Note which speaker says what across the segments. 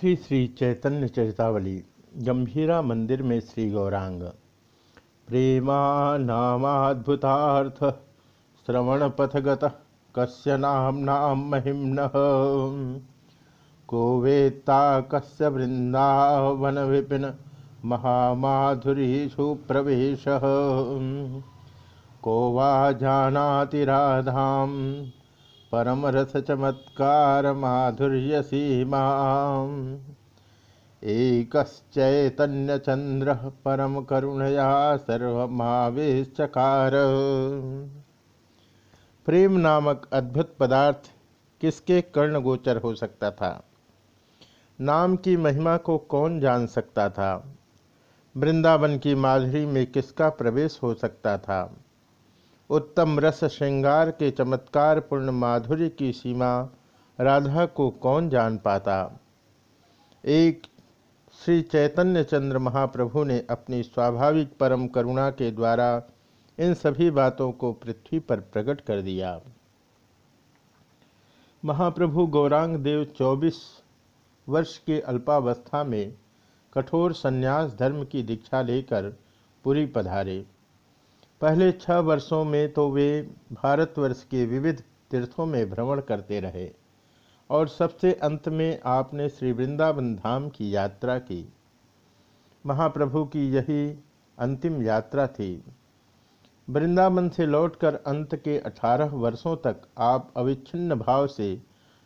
Speaker 1: श्री श्री चैतन्य चरितावली, गंभीरा मंदिर में श्री गौरांग। प्रेमा नामाद्भुतार्थ श्रवण पथगत कस्य नाम नाम महिम्न। को वेत्ता कस्य वृंदावन विपिन महामाधुरी प्रवेश। को वा जानाति राधाम परम रस चमत्कार माधुर्य सीमा एकश्चैतन्य चंद्र परम करुणया सर्वमावेशकार। प्रेम नामक अद्भुत पदार्थ किसके कर्ण गोचर हो सकता था? नाम की महिमा को कौन जान सकता था? वृंदावन की माधुरी में किसका प्रवेश हो सकता था? उत्तम रस श्रृंगार के चमत्कार पूर्ण माधुर्य की सीमा राधा को कौन जान पाता? एक, श्री चैतन्य चंद्र महाप्रभु ने अपनी स्वाभाविक परम करुणा के द्वारा इन सभी बातों को पृथ्वी पर प्रकट कर दिया। महाप्रभु गौरांग देव 24 वर्ष के अल्पावस्था में कठोर संन्यास धर्म की दीक्षा लेकर पुरी पधारे। पहले छह वर्षों में तो वे भारतवर्ष के विविध तीर्थों में भ्रमण करते रहे और सबसे अंत में आपने श्री वृंदावन धाम की यात्रा की। महाप्रभु की यही अंतिम यात्रा थी। वृंदावन से लौटकर अंत के अठारह वर्षों तक आप अविच्छिन्न भाव से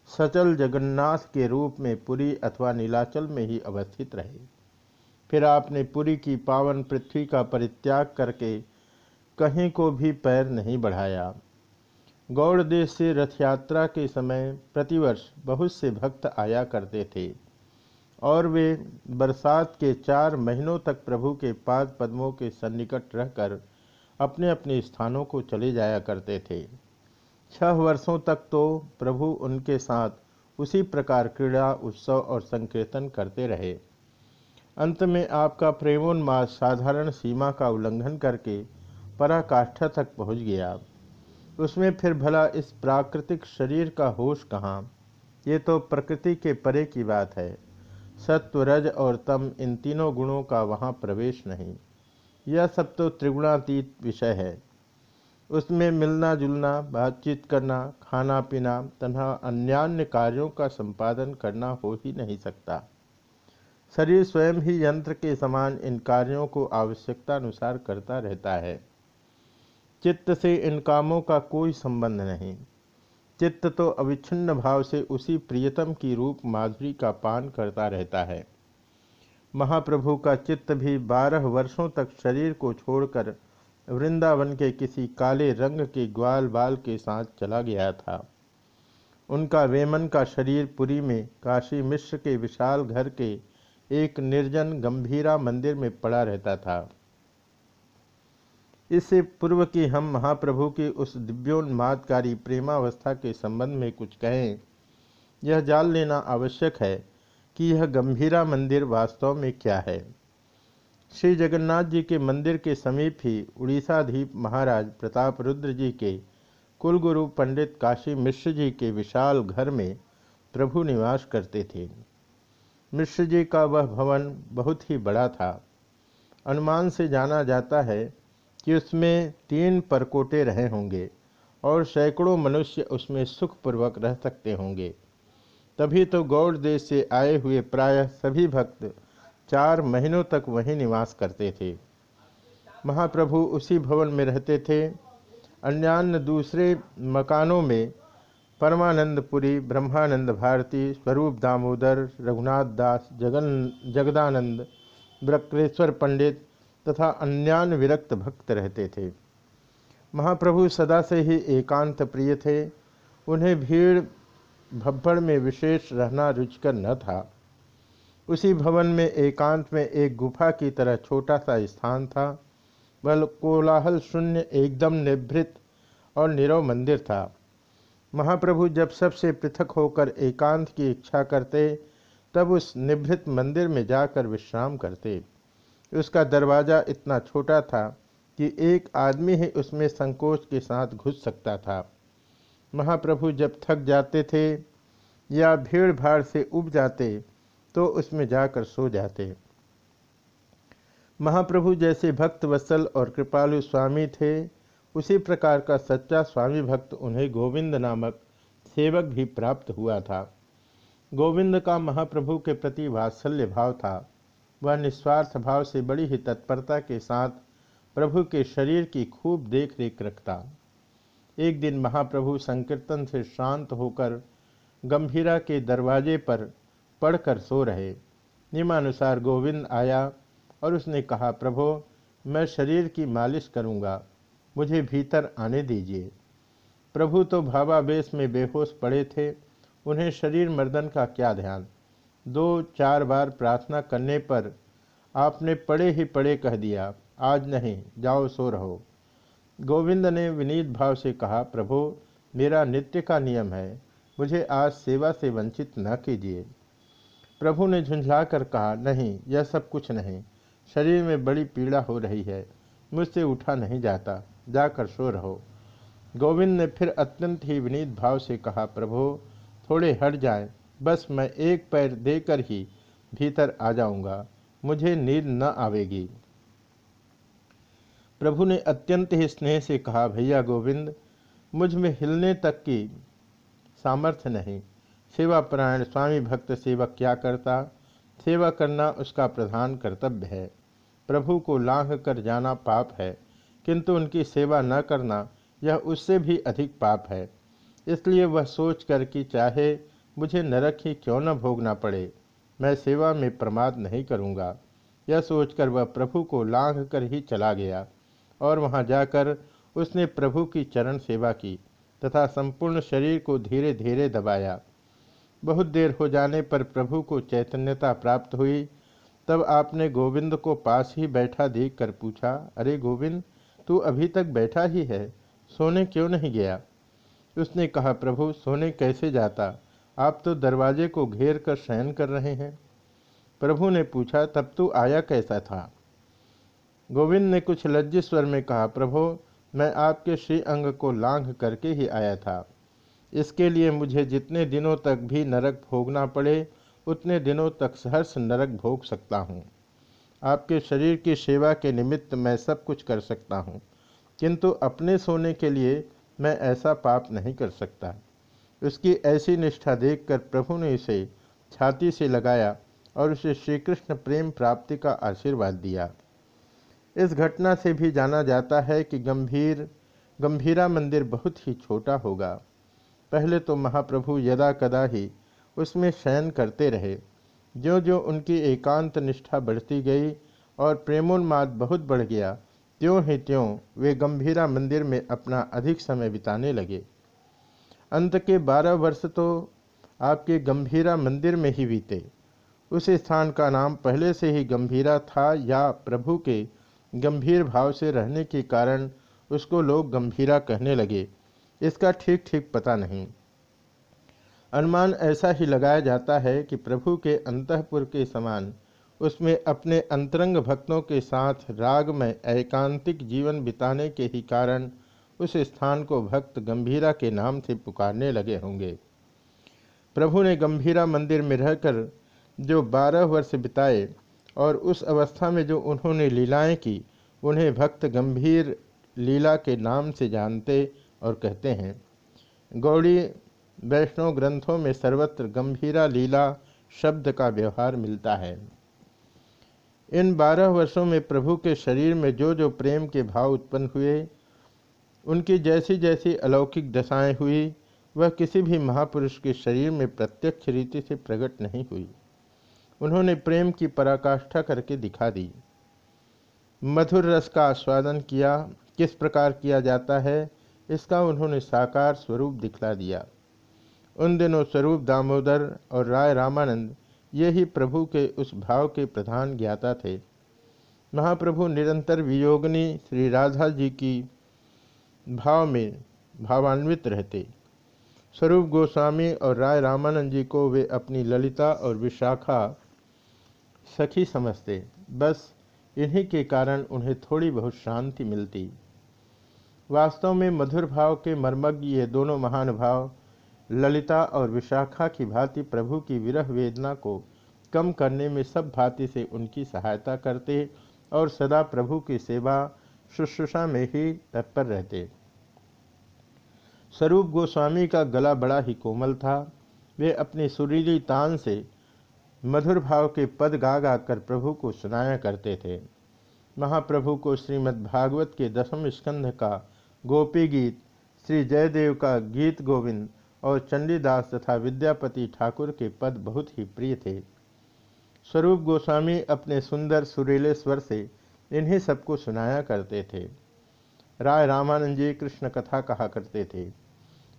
Speaker 1: सचल जगन्नाथ के रूप में पुरी अथवा नीलाचल में ही अवस्थित रहे। फिर आपने पुरी की पावन पृथ्वी का परित्याग करके कहीं को भी पैर नहीं बढ़ाया। गौड़ देश से रथ यात्रा के समय प्रतिवर्ष बहुत से भक्त आया करते थे और वे बरसात के चार महीनों तक प्रभु के पाद पद्मों के सन्निकट रहकर अपने अपने स्थानों को चले जाया करते थे। छह वर्षों तक तो प्रभु उनके साथ उसी प्रकार क्रीड़ा, उत्सव और संकीर्तन करते रहे। अंत में आपका प्रेमोन्मास साधारण सीमा का उल्लंघन करके पराकाष्ठा तक पहुँच गया। उसमें फिर भला इस प्राकृतिक शरीर का होश कहाँ? ये तो प्रकृति के परे की बात है। सत्व, रज और तम इन तीनों गुणों का वहाँ प्रवेश नहीं। यह सब तो त्रिगुणातीत विषय है। उसमें मिलना जुलना, बातचीत करना, खाना पीना तथा अन्यान्य कार्यों का संपादन करना हो ही नहीं सकता। शरीर स्वयं ही यंत्र के समान इन कार्यों को आवश्यकता अनुसार करता रहता है। चित्त से इन कामों का कोई संबंध नहीं। चित्त तो अविच्छिन्न भाव से उसी प्रियतम की रूप माधुरी का पान करता रहता है। महाप्रभु का चित्त भी बारह वर्षों तक शरीर को छोड़कर वृंदावन के किसी काले रंग के ग्वाल बाल के साथ चला गया था। उनका वेमन का शरीर पुरी में काशी मिश्र के विशाल घर के एक निर्जन गंभीरा मंदिर में पड़ा रहता था। इससे पूर्व कि हम महाप्रभु की उस दिव्योन्मादकारी प्रेमावस्था के संबंध में कुछ कहें, यह जान लेना आवश्यक है कि यह गंभीरा मंदिर वास्तव में क्या है। श्री जगन्नाथ जी के मंदिर के समीप ही उड़ीसाधीप महाराज प्रताप रुद्र जी के कुलगुरु पंडित काशी मिश्र जी के विशाल घर में प्रभु निवास करते थे। मिश्र जी का वह भवन बहुत ही बड़ा था। अनुमान से जाना जाता है कि उसमें तीन परकोटे रहे होंगे और सैकड़ों मनुष्य उसमें सुखपूर्वक रह सकते होंगे। तभी तो गौड़ देश से आए हुए प्रायः सभी भक्त चार महीनों तक वहीं निवास करते थे। महाप्रभु उसी भवन में रहते थे। अन्यान्य दूसरे मकानों में परमानंदपुरी, ब्रह्मानंद भारती, स्वरूप दामोदर, रघुनाथ दास, जगन, जगदानंद ब्रक्रेश्वर पंडित तथा अन्यान विरक्त भक्त रहते थे। महाप्रभु सदा से ही एकांत प्रिय थे। उन्हें भीड़ भब्बड़ में विशेष रहना रुचकर न था। उसी भवन में एकांत में एक गुफा की तरह छोटा सा स्थान था। वह कोलाहल शून्य एकदम निभृत और निरव मंदिर था। महाप्रभु जब सबसे पृथक होकर एकांत की इच्छा करते, तब उस निभृत मंदिर में जाकर विश्राम करते। उसका दरवाज़ा इतना छोटा था कि एक आदमी ही उसमें संकोच के साथ घुस सकता था। महाप्रभु जब थक जाते थे या भीड़ भाड़ से उब जाते तो उसमें जाकर सो जाते। महाप्रभु जैसे भक्त वत्सल और कृपालु स्वामी थे, उसी प्रकार का सच्चा स्वामी भक्त उन्हें गोविंद नामक सेवक भी प्राप्त हुआ था। गोविंद का महाप्रभु के प्रति वात्सल्य भाव था। वह निस्वार्थ भाव से बड़ी ही तत्परता के साथ प्रभु के शरीर की खूब देख रेख रखता। एक दिन महाप्रभु संकीर्तन से शांत होकर गंभीरा के दरवाजे पर पढ़कर सो रहे। नियमानुसार गोविंद आया और उसने कहा, प्रभो, मैं शरीर की मालिश करूँगा, मुझे भीतर आने दीजिए। प्रभु तो भावावेश में बेहोश पड़े थे, उन्हें शरीर मर्दन का क्या ध्यान। दो चार बार प्रार्थना करने पर आपने पड़े ही पड़े कह दिया, आज नहीं, जाओ सो रहो। गोविंद ने विनीत भाव से कहा, प्रभु, मेरा नित्य का नियम है, मुझे आज सेवा से वंचित न कीजिए। प्रभु ने झुंझला कर कहा, नहीं, यह सब कुछ नहीं, शरीर में बड़ी पीड़ा हो रही है, मुझसे उठा नहीं जाता, जाकर सो रहो। गोविंद ने फिर अत्यंत ही विनीत भाव से कहा, प्रभु, थोड़े हट जाए बस मैं एक पैर देकर ही भीतर आ जाऊँगा। मुझे नींद न आवेगी। प्रभु ने अत्यंत ही स्नेह से कहा, भैया गोविंद, मुझमें हिलने तक की सामर्थ्य नहीं। सेवा परायण स्वामी भक्त सेवक क्या करता? सेवा करना उसका प्रधान कर्तव्य है। प्रभु को लांघ कर जाना पाप है, किंतु उनकी सेवा न करना यह उससे भी अधिक पाप है। इसलिए वह सोच कर कि चाहे मुझे नरक ही क्यों न भोगना पड़े? मैं सेवा में प्रमाद नहीं करूँगा। यह सोचकर वह प्रभु को लांघ कर ही चला गया और वहाँ जाकर उसने प्रभु की चरण सेवा की तथा संपूर्ण शरीर को धीरे धीरे दबाया। बहुत देर हो जाने पर प्रभु को चैतन्यता प्राप्त हुई। तब आपने गोविंद को पास ही बैठा देख कर पूछा, अरे गोविंद, तू अभी तक बैठा ही है? सोने क्यों नहीं गया? उसने कहा, प्रभु, सोने कैसे जाता? आप तो दरवाजे को घेर कर शयन कर रहे हैं। प्रभु ने पूछा, तब तू आया कैसा था? गोविंद ने कुछ लज्जित स्वर में कहा, प्रभु, मैं आपके श्री अंग को लांघ करके ही आया था। इसके लिए मुझे जितने दिनों तक भी नरक भोगना पड़े, उतने दिनों तक सहर्ष नरक भोग सकता हूँ। आपके शरीर की सेवा के निमित्त मैं सब कुछ कर सकता हूँ, किंतु अपने सोने के लिए मैं ऐसा पाप नहीं कर सकता। उसकी ऐसी निष्ठा देखकर प्रभु ने इसे छाती से लगाया और उसे श्री कृष्ण प्रेम प्राप्ति का आशीर्वाद दिया। इस घटना से भी जाना जाता है कि गंभीर, गंभीरा मंदिर बहुत ही छोटा होगा। पहले तो महाप्रभु यदा कदा ही उसमें शयन करते रहे। जो जो उनकी एकांत निष्ठा बढ़ती गई और प्रेमोन्माद बहुत बढ़ गया, त्यों ही त्यों वे गंभीरा मंदिर में अपना अधिक समय बिताने लगे। अंत के बारह वर्ष तो आपके गंभीरा मंदिर में ही बीते। उस स्थान का नाम पहले से ही गंभीरा था या प्रभु के गंभीर भाव से रहने के कारण उसको लोग गंभीरा कहने लगे। इसका ठीक ठीक पता नहीं। अनुमान ऐसा ही लगाया जाता है कि प्रभु के अंतपुर के समान उसमें अपने अंतरंग भक्तों के साथ राग में एकांतिक जीवन बिताने के ही कारण उस स्थान को भक्त गंभीरा के नाम से पुकारने लगे होंगे। प्रभु ने गंभीरा मंदिर में रहकर जो बारह वर्ष बिताए और उस अवस्था में जो उन्होंने लीलाएँ की, उन्हें भक्त गंभीर लीला के नाम से जानते और कहते हैं। गौड़ी वैष्णव ग्रंथों में सर्वत्र गंभीरा लीला शब्द का व्यवहार मिलता है। इन बारह वर्षों में प्रभु के शरीर में जो जो प्रेम के भाव उत्पन्न हुए उनकी जैसी जैसी अलौकिक दशाएँ हुई, वह किसी भी महापुरुष के शरीर में प्रत्यक्ष रीति से प्रकट नहीं हुई। उन्होंने प्रेम की पराकाष्ठा करके दिखा दी। मधुर रस का आस्वादन किया, किस प्रकार किया जाता है, इसका उन्होंने साकार स्वरूप दिखला दिया। उन दिनों स्वरूप दामोदर और राय रामानंद ये ही प्रभु के उस भाव के प्रधान ज्ञाता थे। महाप्रभु निरंतर वियोगनी श्री राधा जी की भाव में भावान्वित रहते। स्वरूप गोस्वामी और राय रामानंद जी को वे अपनी ललिता और विशाखा सखी समझते। बस इन्हीं के कारण उन्हें थोड़ी बहुत शांति मिलती। वास्तव में मधुर भाव के मर्मज्ञ ये दोनों महान भाव, ललिता और विशाखा की भांति प्रभु की विरह वेदना को कम करने में सब भांति से उनकी सहायता करते और सदा प्रभु की सेवा, शुश्रूषा में ही तत्पर रहते। स्वरूप गोस्वामी का गला बड़ा ही कोमल था। वे अपनी सुरीली तान से मधुर भाव के पद गा गा कर प्रभु को सुनाया करते थे। महाप्रभु को श्रीमद् भागवत के दसम स्कंध का गोपी गीत श्री जयदेव का गीत गोविंद और चंडीदास तथा विद्यापति ठाकुर के पद बहुत ही प्रिय थे। स्वरूप गोस्वामी अपने सुंदर सुरीले स्वर से इन्हीं सबको सुनाया करते थे। राय रामानंद जी कृष्ण कथा कहा करते थे।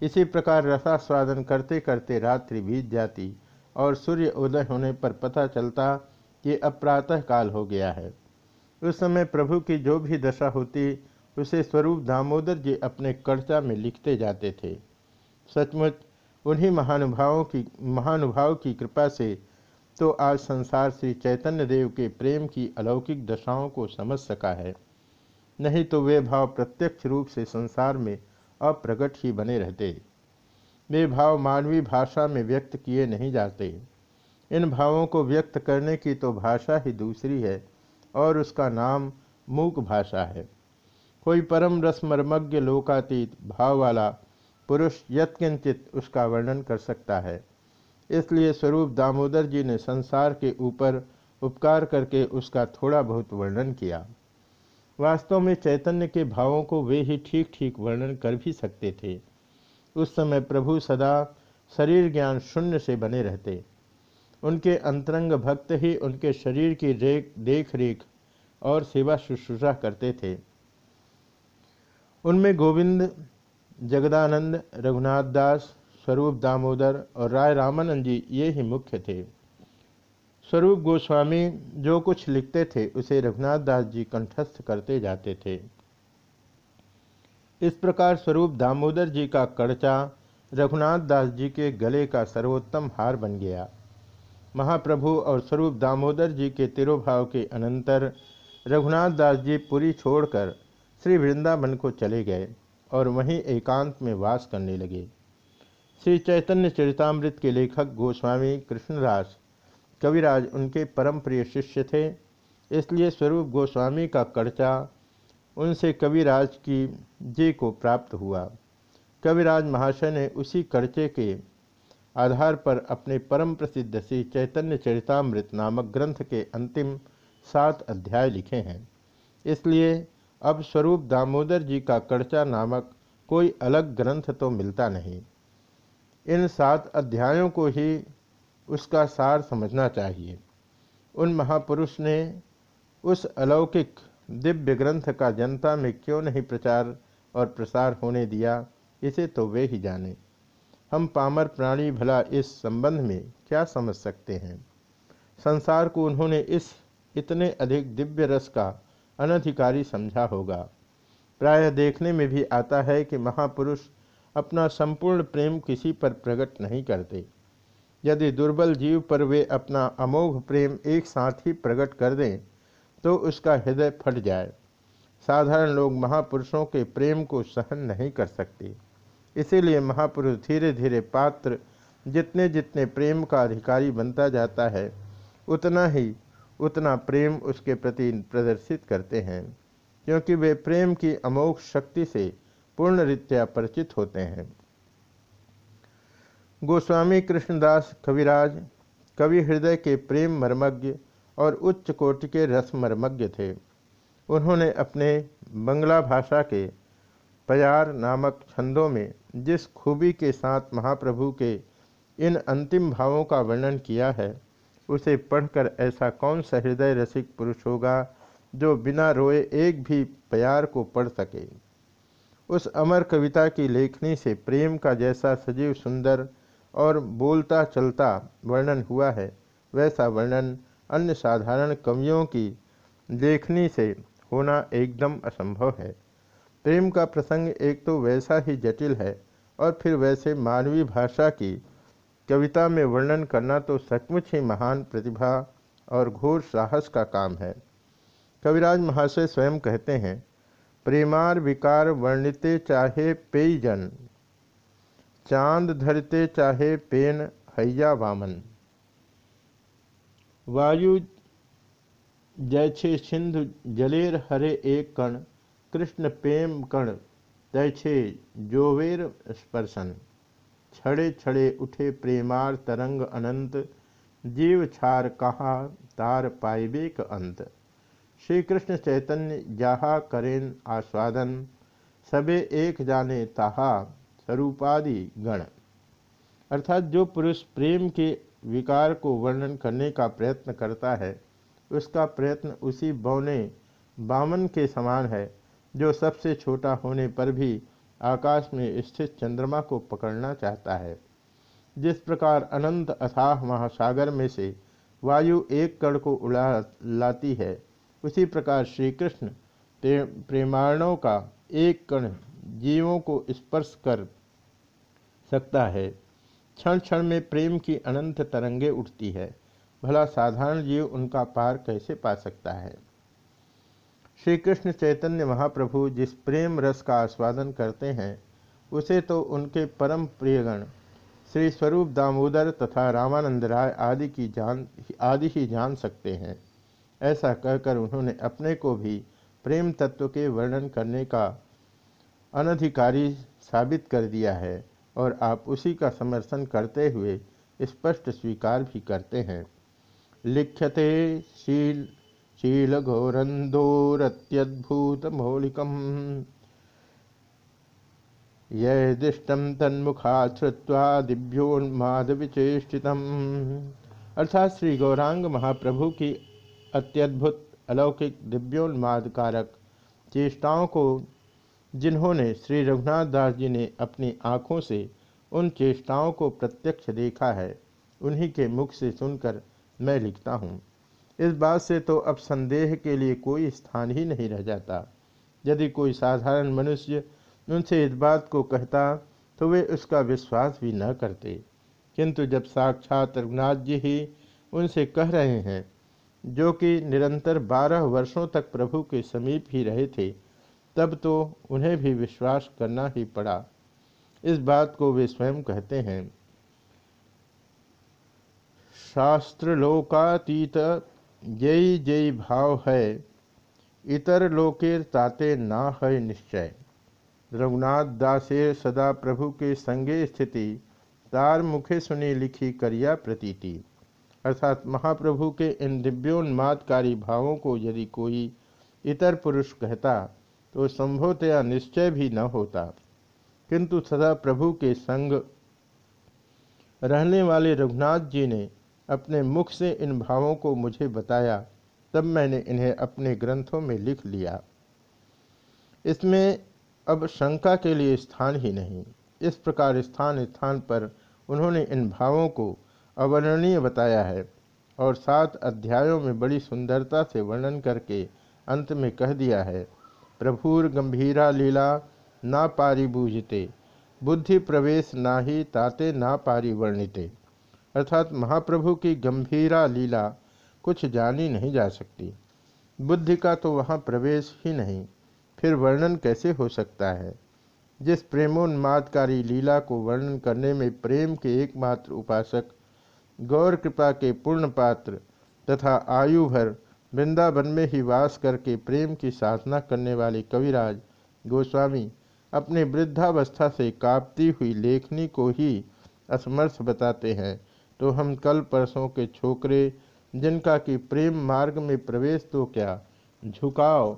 Speaker 1: इसी प्रकार रसास्वादन करते करते रात्रि बीत जाती और सूर्य उदय होने पर पता चलता कि अब प्रातः काल हो गया है। उस समय प्रभु की जो भी दशा होती, उसे स्वरूप दामोदर जी अपने कर्चा में लिखते जाते थे। सचमुच, उन्हीं महानुभावों की, महानुभाव की कृपा से तो आज संसार श्री चैतन्य देव के प्रेम की अलौकिक दशाओं को समझ सका है। नहीं तो वे भाव प्रत्यक्ष रूप से संसार में अप्रगट ही बने रहते। वे भाव मानवीय भाषा में व्यक्त किए नहीं जाते। इन भावों को व्यक्त करने की तो भाषा ही दूसरी है और उसका नाम मूक भाषा है। कोई परम रसमर्मज्ञ लोकातीत भाव वाला पुरुष यत्किंचित उसका वर्णन कर सकता है। इसलिए स्वरूप दामोदर जी ने संसार के ऊपर उपकार करके उसका थोड़ा बहुत वर्णन किया। वास्तव में चैतन्य के भावों को वे ही ठीक ठीक वर्णन कर भी सकते थे। उस समय प्रभु सदा शरीर ज्ञान शून्य से बने रहते। उनके अंतरंग भक्त ही उनके शरीर की रेख देख रेख और सेवा शुश्रूषा करते थे। उनमें गोविंद, जगदानंद, रघुनाथ दास, स्वरूप दामोदर और राय रामानंद जी ये ही मुख्य थे। स्वरूप गोस्वामी जो कुछ लिखते थे, उसे रघुनाथ दास जी कंठस्थ करते जाते थे। इस प्रकार स्वरूप दामोदर जी का कड़चा रघुनाथ दास जी के गले का सर्वोत्तम हार बन गया। महाप्रभु और स्वरूप दामोदर जी के तिरुभाव के अनंतर रघुनाथ दास जी पुरी छोड़कर श्री वृंदावन को चले गए और वहीं एकांत में वास करने लगे। श्री चैतन्य चरितमृत के लेखक गोस्वामी कृष्णदास कविराज उनके परम प्रिय शिष्य थे, इसलिए स्वरूप गोस्वामी का कर्चा उनसे कविराज की जी को प्राप्त हुआ। कविराज महाशय ने उसी कर्चे के आधार पर अपने परम प्रसिद्ध श्री चैतन्य चरितमृत नामक ग्रंथ के अंतिम सात अध्याय लिखे हैं। इसलिए अब स्वरूप दामोदर जी का कर्चा नामक कोई अलग ग्रंथ तो मिलता नहीं। इन सात अध्यायों को ही उसका सार समझना चाहिए। उन महापुरुष ने उस अलौकिक दिव्य ग्रंथ का जनता में क्यों नहीं प्रचार और प्रसार होने दिया, इसे तो वे ही जाने। हम पामर प्राणी भला इस संबंध में क्या समझ सकते हैं? संसार को उन्होंने इस इतने अधिक दिव्य रस का अनधिकारी समझा होगा। प्रायः देखने में भी आता है कि महापुरुष अपना संपूर्ण प्रेम किसी पर प्रकट नहीं करते। यदि दुर्बल जीव पर वे अपना अमोघ प्रेम एक साथ ही प्रकट कर दें तो उसका हृदय फट जाए। साधारण लोग महापुरुषों के प्रेम को सहन नहीं कर सकते। इसीलिए महापुरुष धीरे धीरे पात्र जितने जितने प्रेम का अधिकारी बनता जाता है, उतना ही उतना प्रेम उसके प्रति प्रदर्शित करते हैं, क्योंकि वे प्रेम की अमोघ शक्ति से पूर्ण रीत्या परिचित होते हैं। गोस्वामी कृष्णदास कविराज कवि हृदय के प्रेम मर्मज्ञ और उच्च कोटि के रस मर्मज्ञ थे। उन्होंने अपने बंगला भाषा के पयार नामक छंदों में जिस खूबी के साथ महाप्रभु के इन अंतिम भावों का वर्णन किया है, उसे पढ़कर ऐसा कौन सा हृदय रसिक पुरुष होगा जो बिना रोए एक भी प्यार को पढ़ सके? उस अमर कविता की लेखनी से प्रेम का जैसा सजीव सुंदर और बोलता चलता वर्णन हुआ है। वैसा वर्णन अन्य साधारण कवियों की देखनी से होना एकदम असंभव है। प्रेम का प्रसंग एक तो वैसा ही जटिल है और फिर वैसे मानवीय भाषा की कविता में वर्णन करना तो सचमुच ही महान प्रतिभा और घोर साहस का काम है। कविराज महाशय स्वयं कहते हैं, प्रेमार विकार वर्णिते चाहे पेयजन चाँद धरते चाहे पेन, हैया वामन। वायु जैछे सिंधु, जलेर हरे एक कण, कृष्ण प्रेम कण, तैछे जोवेर स्पर्शन। छड़े छड़े उठे प्रेमार तरंग अनंत, जीव छार कहा, तार पाइबेक अंत। श्री कृष्ण चैतन्य, जाहा करेन आस्वादन, सबे एक जाने ताहा स्वरूपादि गण। अर्थात जो पुरुष प्रेम के विकार को वर्णन करने का प्रयत्न करता है, उसका प्रयत्न उसी बौने बामन के समान है, जो सबसे छोटा होने पर भी आकाश में स्थित चंद्रमा को पकड़ना चाहता है। जिस प्रकार अनंत अथाह महासागर में से वायु एक कण को उड़ा लाती है, उसी प्रकार श्री कृष्ण प्रेमाणों का एक कण जीवों को स्पर्श कर सकता है। क्षण क्षण में प्रेम की अनंत तरंगे उठती है। भला साधारण जीव उनका पार कैसे पा सकता है? श्री कृष्ण चैतन्य महाप्रभु जिस प्रेम रस का आस्वादन करते हैं, उसे तो उनके परम प्रियगण श्री स्वरूप दामोदर तथा रामानंद राय आदि की जान, आदि ही जान सकते हैं। ऐसा कहकर उन्होंने अपने को भी प्रेम तत्व के वर्णन करने का अनधिकारी साबित कर दिया है और आप उसी का समर्थन करते हुए स्पष्ट स्वीकार भी करते हैं। लिख्यते शील, शीलघोरन्दोरत्यद्भुतमौलिकम्। यदिष्टम तन्मुखा श्रुवा दिव्योन्मादविचेषितम् अर्थात श्री गौरांग महाप्रभु की अत्यद्भुत अलौकिक दिव्योन्माद कारक चेष्टाओं को जिन्होंने श्री रघुनाथ दास जी ने अपनी आँखों से उन चेष्टाओं को प्रत्यक्ष देखा है, उन्हीं के मुख से सुनकर मैं लिखता हूँ। इस बात से तो अब संदेह के लिए कोई स्थान ही नहीं रह जाता। यदि कोई साधारण मनुष्य उनसे इस बात को कहता तो वे उसका विश्वास भी न करते। किंतु जब साक्षात रघुनाथ जी ही उनसे कह रहे हैं, जो कि निरंतर बारह वर्षों तक प्रभु के समीप ही रहे थे तब तो उन्हें भी विश्वास करना ही पड़ा। इस बात को वे स्वयं कहते हैं। शास्त्रलोकातीत जय जय भाव है। इतर लोकेर ताते ना है निश्चय। रघुनाथ दासेर सदा प्रभु के संगे स्थिति, तार मुखे सुनी लिखी करिया प्रतीति। अर्थात महाप्रभु के इन दिव्योन्मादकारी भावों को यदि कोई इतर पुरुष कहता तो संभवतया निश्चय भी न होता। किंतु सदा प्रभु के संग रहने वाले रघुनाथ जी ने अपने मुख से इन भावों को मुझे बताया, तब मैंने इन्हें अपने ग्रंथों में लिख लिया। इसमें अब शंका के लिए स्थान ही नहीं। इस प्रकार स्थान स्थान पर उन्होंने इन भावों को अवर्णनीय बताया है और सात अध्यायों में बड़ी सुंदरता से वर्णन करके अंत में कह दिया है। प्रभुर गंभीरा लीला ना पारी बूझते बुद्धि प्रवेश ना ही ताते ना पारी वर्णिते अर्थात महाप्रभु की गंभीरा लीला कुछ जानी नहीं जा सकती। बुद्धि का तो वहाँ प्रवेश ही नहीं, फिर वर्णन कैसे हो सकता है? जिस प्रेमोन्मादकारी लीला को वर्णन करने में प्रेम के एकमात्र उपासक, गौर कृपा के पूर्ण पात्र तथा आयु भर वृंदावन में ही वास करके प्रेम की साधना करने वाले कविराज गोस्वामी अपने वृद्धावस्था से कांपती हुई लेखनी को ही असमर्थ बताते हैं। तो हम कल परसों के छोकरे, जिनका कि प्रेम मार्ग में प्रवेश तो क्या, झुकाव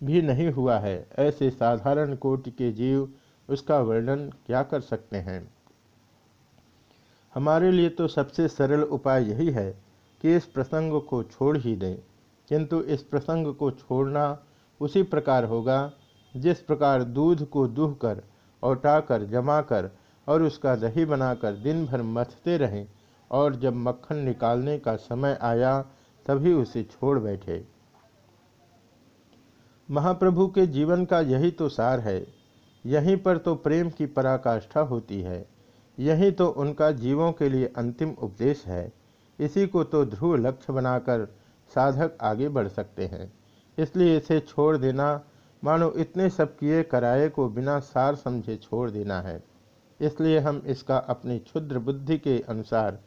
Speaker 1: भी नहीं हुआ है, ऐसे साधारण कोटि के जीव उसका वर्णन क्या कर सकते हैं? हमारे लिए तो सबसे सरल उपाय यही है कि इस प्रसंग को छोड़ ही दें। किंतु इस प्रसंग को छोड़ना उसी प्रकार होगा, जिस प्रकार दूध को दूह कर औटाकर जमा कर और उसका दही बनाकर दिन भर मथते रहें और जब मक्खन निकालने का समय आया, तभी उसे छोड़ बैठे। महाप्रभु के जीवन का यही तो सार है। यहीं पर तो प्रेम की पराकाष्ठा होती है। यही तो उनका जीवों के लिए अंतिम उपदेश है। इसी को तो ध्रुव लक्ष्य बनाकर साधक आगे बढ़ सकते हैं। इसलिए इसे छोड़ देना, मानो इतने सब किए कराए को बिना सार समझे छोड़ देना है। इसलिए हम इसका अपनी क्षुद्र बुद्धि के अनुसार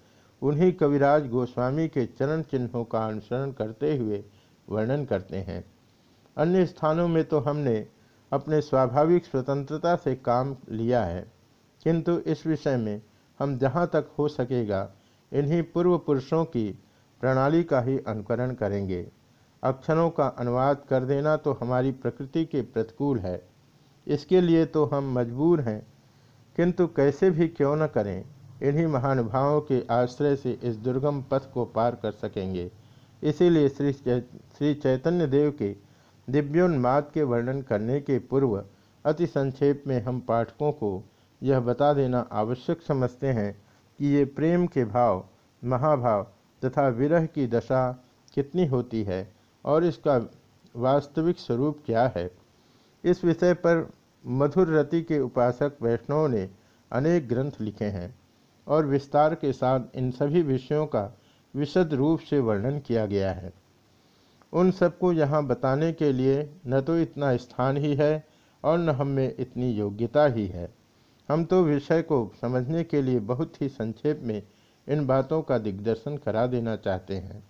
Speaker 1: उन्हीं कविराज गोस्वामी के चरण चिन्हों का अनुसरण करते हुए वर्णन करते हैं। अन्य स्थानों में तो हमने अपने स्वाभाविक स्वतंत्रता से काम लिया है, किंतु इस विषय में हम जहाँ तक हो सकेगा, इन्हीं पूर्व पुरुषों की प्रणाली का ही अनुकरण करेंगे। अक्षरों का अनुवाद कर देना तो हमारी प्रकृति के प्रतिकूल है। इसके लिए तो हम मजबूर हैं। किंतु कैसे भी क्यों न करें, इन्हीं महानुभावों के आश्रय से इस दुर्गम पथ को पार कर सकेंगे। इसीलिए श्री श्री चैतन्य देव के दिव्योन्माद के वर्णन करने के पूर्व अति संक्षेप में हम पाठकों को यह बता देना आवश्यक समझते हैं कि ये प्रेम के भाव, महाभाव तथा विरह की दशा कितनी होती है और इसका वास्तविक स्वरूप क्या है? इस विषय पर मधुर रति के उपासक वैष्णवों ने अनेक ग्रंथ लिखे हैं और विस्तार के साथ इन सभी विषयों का विशद रूप से वर्णन किया गया है। उन सबको यहाँ बताने के लिए न तो इतना स्थान ही है और न हम में इतनी योग्यता ही है। हम तो विषय को समझने के लिए बहुत ही संक्षेप में इन बातों का दिग्दर्शन करा देना चाहते हैं,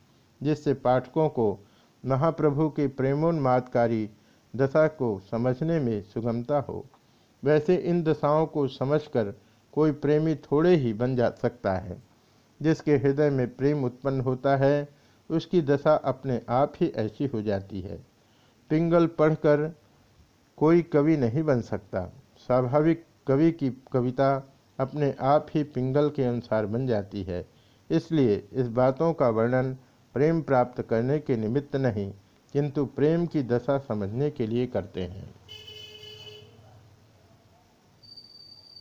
Speaker 1: जिससे पाठकों को महाप्रभु के प्रेमोन्मादकारी दशा को समझने में सुगमता हो। वैसे इन दशाओं को समझकर कोई प्रेमी थोड़े ही बन जा सकता है, जिसके हृदय में प्रेम उत्पन्न होता है, उसकी दशा अपने आप ही ऐसी हो जाती है। पिंगल पढ़कर कोई कवि नहीं बन सकता। स्वाभाविक कवि की कविता अपने आप ही पिंगल के अनुसार बन जाती है। इसलिए इस बातों का वर्णन प्रेम प्राप्त करने के निमित्त नहीं, किंतु प्रेम की दशा समझने के लिए करते हैं।